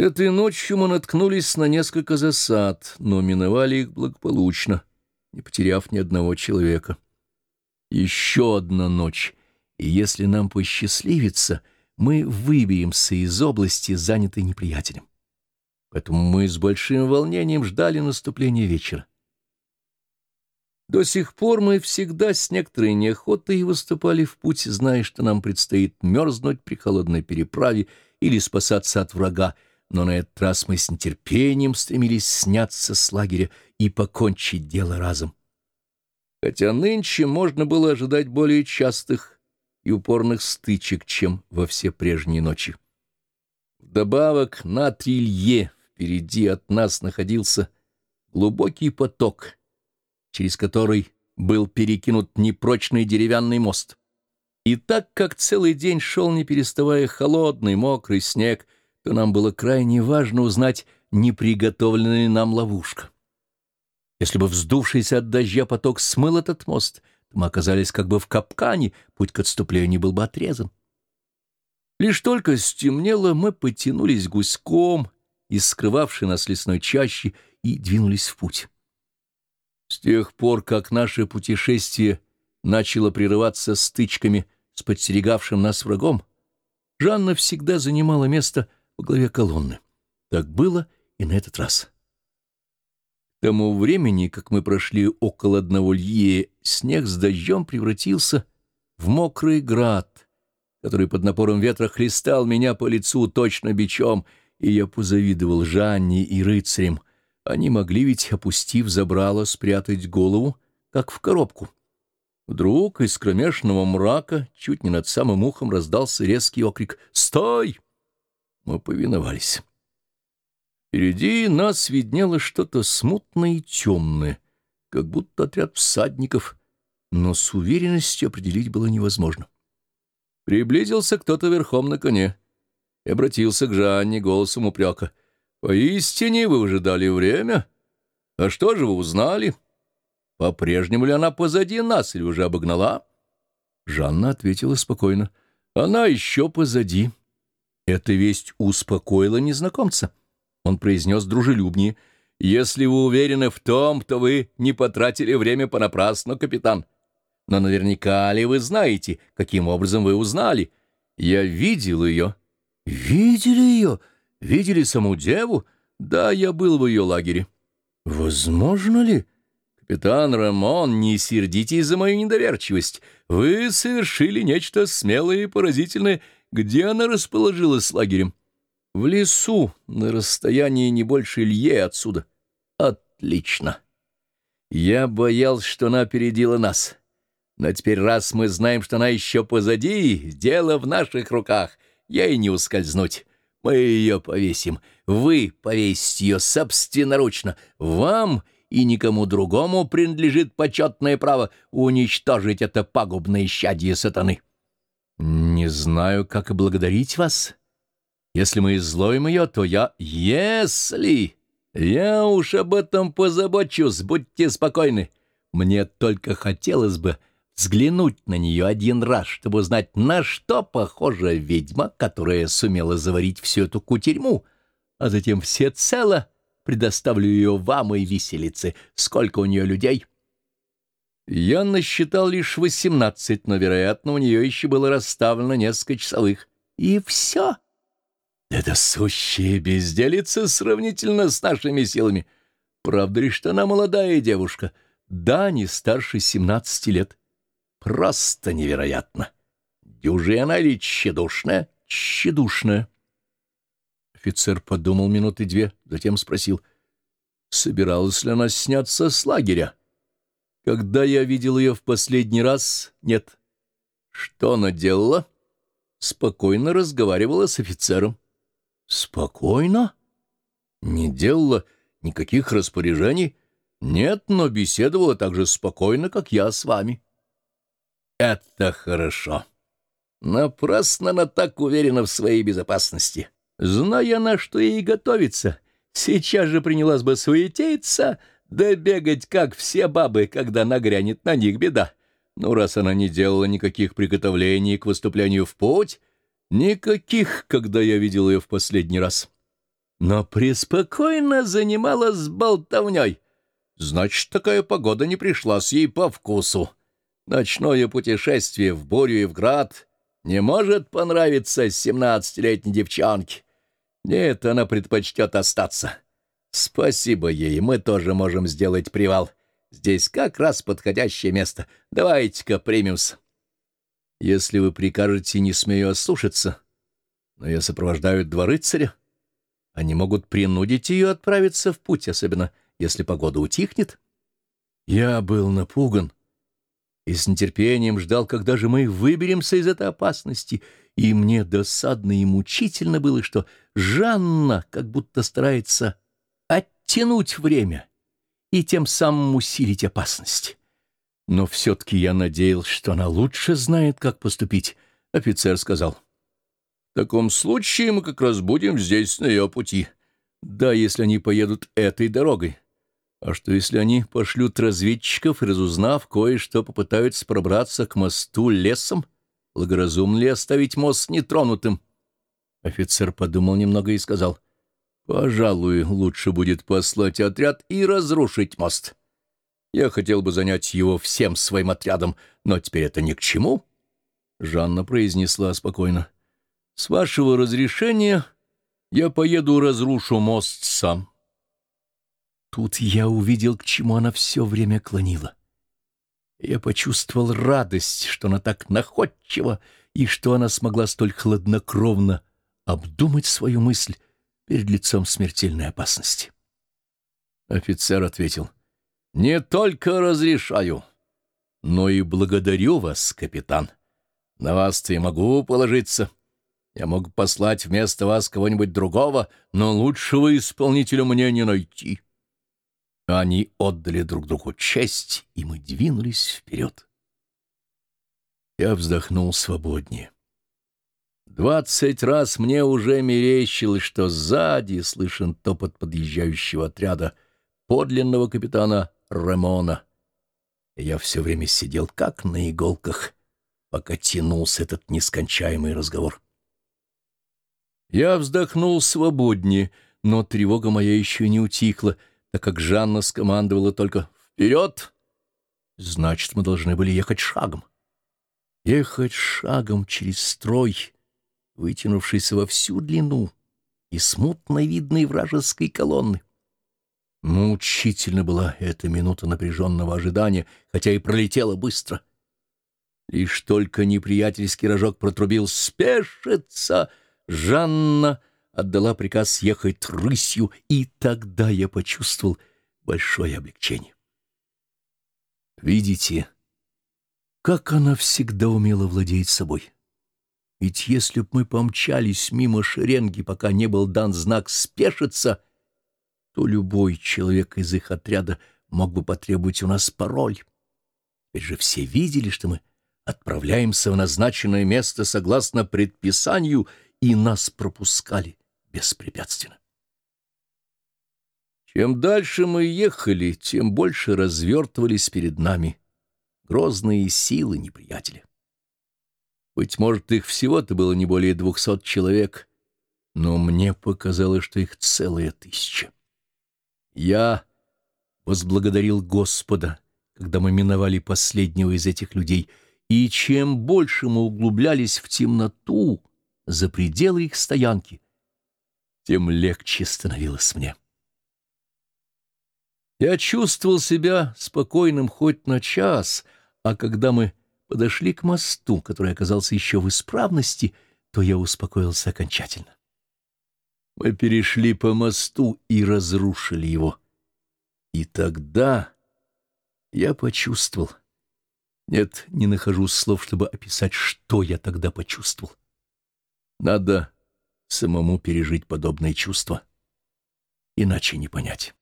Этой ночью мы наткнулись на несколько засад, но миновали их благополучно, не потеряв ни одного человека. Еще одна ночь, и если нам посчастливится, мы выберемся из области, занятой неприятелем. Поэтому мы с большим волнением ждали наступления вечера. До сих пор мы всегда с некоторой неохотой выступали в путь, зная, что нам предстоит мерзнуть при холодной переправе или спасаться от врага, но на этот раз мы с нетерпением стремились сняться с лагеря и покончить дело разом. Хотя нынче можно было ожидать более частых и упорных стычек, чем во все прежние ночи. Вдобавок на трилье впереди от нас находился глубокий поток, через который был перекинут непрочный деревянный мост. И так как целый день шел, не переставая, холодный, мокрый снег — то нам было крайне важно узнать, не приготовлена ли нам ловушка. Если бы вздувшийся от дождя поток смыл этот мост, то мы оказались как бы в капкане, путь к отступлению был бы отрезан. Лишь только стемнело, мы потянулись гуськом из скрывавшей нас лесной чащи и двинулись в путь. С тех пор, как наше путешествие начало прерываться стычками с подстерегавшим нас врагом, Жанна всегда занимала место — во главе колонны. Так было и на этот раз. К тому времени, как мы прошли около одного лье, снег с дождем превратился в мокрый град, который под напором ветра хлестал меня по лицу точно бичом, и я позавидовал Жанне и рыцарям. Они могли ведь, опустив забрало, спрятать голову, как в коробку. Вдруг из кромешного мрака, чуть не над самым ухом, раздался резкий окрик «Стой!» Мы повиновались. Впереди нас виднело что-то смутное и темное, как будто отряд всадников, но с уверенностью определить было невозможно. Приблизился кто-то верхом на коне и обратился к Жанне голосом упрека. «Поистине вы уже дали время? А что же вы узнали? По-прежнему ли она позади нас или уже обогнала?» Жанна ответила спокойно. «Она еще позади». Эта весть успокоила незнакомца. Он произнес дружелюбнее. «Если вы уверены в том, то вы не потратили время понапрасну, капитан. Но наверняка ли вы знаете, каким образом вы узнали? Я видел ее». «Видели ее? Видели саму деву? Да, я был в ее лагере». «Возможно ли?» «Капитан Рамон, не сердитесь за мою недоверчивость. Вы совершили нечто смелое и поразительное» Где она расположилась лагерем? В лесу, на расстоянии не больше лье отсюда. Отлично. Я боялся, что она опередила нас. Но теперь, раз мы знаем, что она еще позади, дело в наших руках. Ей не ускользнуть. Мы ее повесим. Вы повесите ее собственноручно. Вам и никому другому принадлежит почетное право уничтожить это пагубное щадье сатаны. «Не знаю, как и благодарить вас. Если мы изловим ее, то я... Если... Я уж об этом позабочусь, будьте спокойны. Мне только хотелось бы взглянуть на нее один раз, чтобы узнать, на что похожа ведьма, которая сумела заварить всю эту кутерьму, а затем всецело предоставлю ее вам и виселице. Сколько у нее людей?» Я насчитал лишь восемнадцать, но, вероятно, у нее еще было расставлено несколько часовых. И все. Это сущая безделица сравнительно с нашими силами. Правда ли, что она молодая девушка? Да, не старше семнадцати лет. Просто невероятно. Дюжи она или тщедушная? Тщедушная. Офицер подумал минуты две, затем спросил, собиралась ли она сняться с лагеря. Когда я видел ее в последний раз, нет. Что она делала? Спокойно разговаривала с офицером. Спокойно? Не делала никаких распоряжений? Нет, но беседовала так же спокойно, как я с вами. Это хорошо. Напрасно она так уверена в своей безопасности. Зная она, что ей готовится, сейчас же принялась бы суетиться, да бегать, как все бабы, когда нагрянет на них беда. Ну, раз она не делала никаких приготовлений к выступлению в путь, никаких, когда я видел ее в последний раз. но преспокойно занималась болтовней. Значит, такая погода не пришлась ей по вкусу. Ночное путешествие в Борю и в Град не может понравиться семнадцатилетней девчонке. Нет, она предпочтет остаться. Спасибо ей, мы тоже можем сделать привал. Здесь как раз подходящее место. Давайте-ка примемся. Если вы прикажете, не смею ослушаться, но я сопровождаю два рыцаря. Они могут принудить ее отправиться в путь, особенно если погода утихнет. Я был напуган и с нетерпением ждал, когда же мы выберемся из этой опасности, и мне досадно и мучительно было, что Жанна как будто старается оттянуть время и тем самым усилить опасность. Но все-таки я надеялся, что она лучше знает, как поступить. Офицер сказал. — В таком случае мы как раз будем здесь, на ее пути. Да, если они поедут этой дорогой. А что, если они пошлют разведчиков разузнав кое-что, попытаются пробраться к мосту лесом? Благоразумно ли оставить мост нетронутым? Офицер подумал немного и сказал. — Пожалуй, лучше будет послать отряд и разрушить мост. — я хотел бы занять его всем своим отрядом, но теперь это ни к чему. Жанна произнесла спокойно. «С вашего разрешения я поеду разрушу мост сам». Тут я увидел, к чему она все время клонила. Я почувствовал радость, что она так находчива, и что она смогла столь хладнокровно обдумать свою мысль перед лицом смертельной опасности. Офицер ответил — не только разрешаю, но и благодарю вас, капитан. На вас-то я могу положиться. Я мог послать вместо вас кого-нибудь другого, но лучшего исполнителя мне не найти. Они отдали друг другу честь, и мы двинулись вперед. Я вздохнул свободнее. Двадцать раз мне уже мерещилось, что сзади слышен топот подъезжающего отряда подлинного капитана Рамона. Я все время сидел как на иголках, пока тянулся этот нескончаемый разговор. Я вздохнул свободнее, но тревога моя еще не утихла, так как Жанна скомандовала только «Вперед!» Значит, мы должны были ехать шагом. Ехать шагом через строй, вытянувшийся во всю длину и смутно видной вражеской колонны. Мучительно была эта минута напряженного ожидания, хотя и пролетела быстро. Лишь только неприятельский рожок протрубил «Спешится!» Жанна отдала приказ ехать рысью, и тогда я почувствовал большое облегчение. Видите, как она всегда умела владеть собой. Ведь если б мы помчались мимо шеренги, пока не был дан знак «спешиться», то любой человек из их отряда мог бы потребовать у нас пароль. Ведь же все видели, что мы отправляемся в назначенное место согласно предписанию, и нас пропускали беспрепятственно. Чем дальше мы ехали, тем больше развертывались перед нами грозные силы неприятеля. Быть может, их всего-то было не более двухсот человек, но мне показалось, что их целая тысяча. Я возблагодарил Господа, когда мы миновали последнего из этих людей, и чем больше мы углублялись в темноту за пределы их стоянки, тем легче становилось мне. Я чувствовал себя спокойным хоть на час, а когда мы подошли к мосту, который оказался еще в исправности, то я успокоился окончательно. Мы перешли по мосту и разрушили его. И тогда я почувствовал... Нет, не нахожу слов, чтобы описать, что я тогда почувствовал. Надо самому пережить подобные чувства, иначе не понять.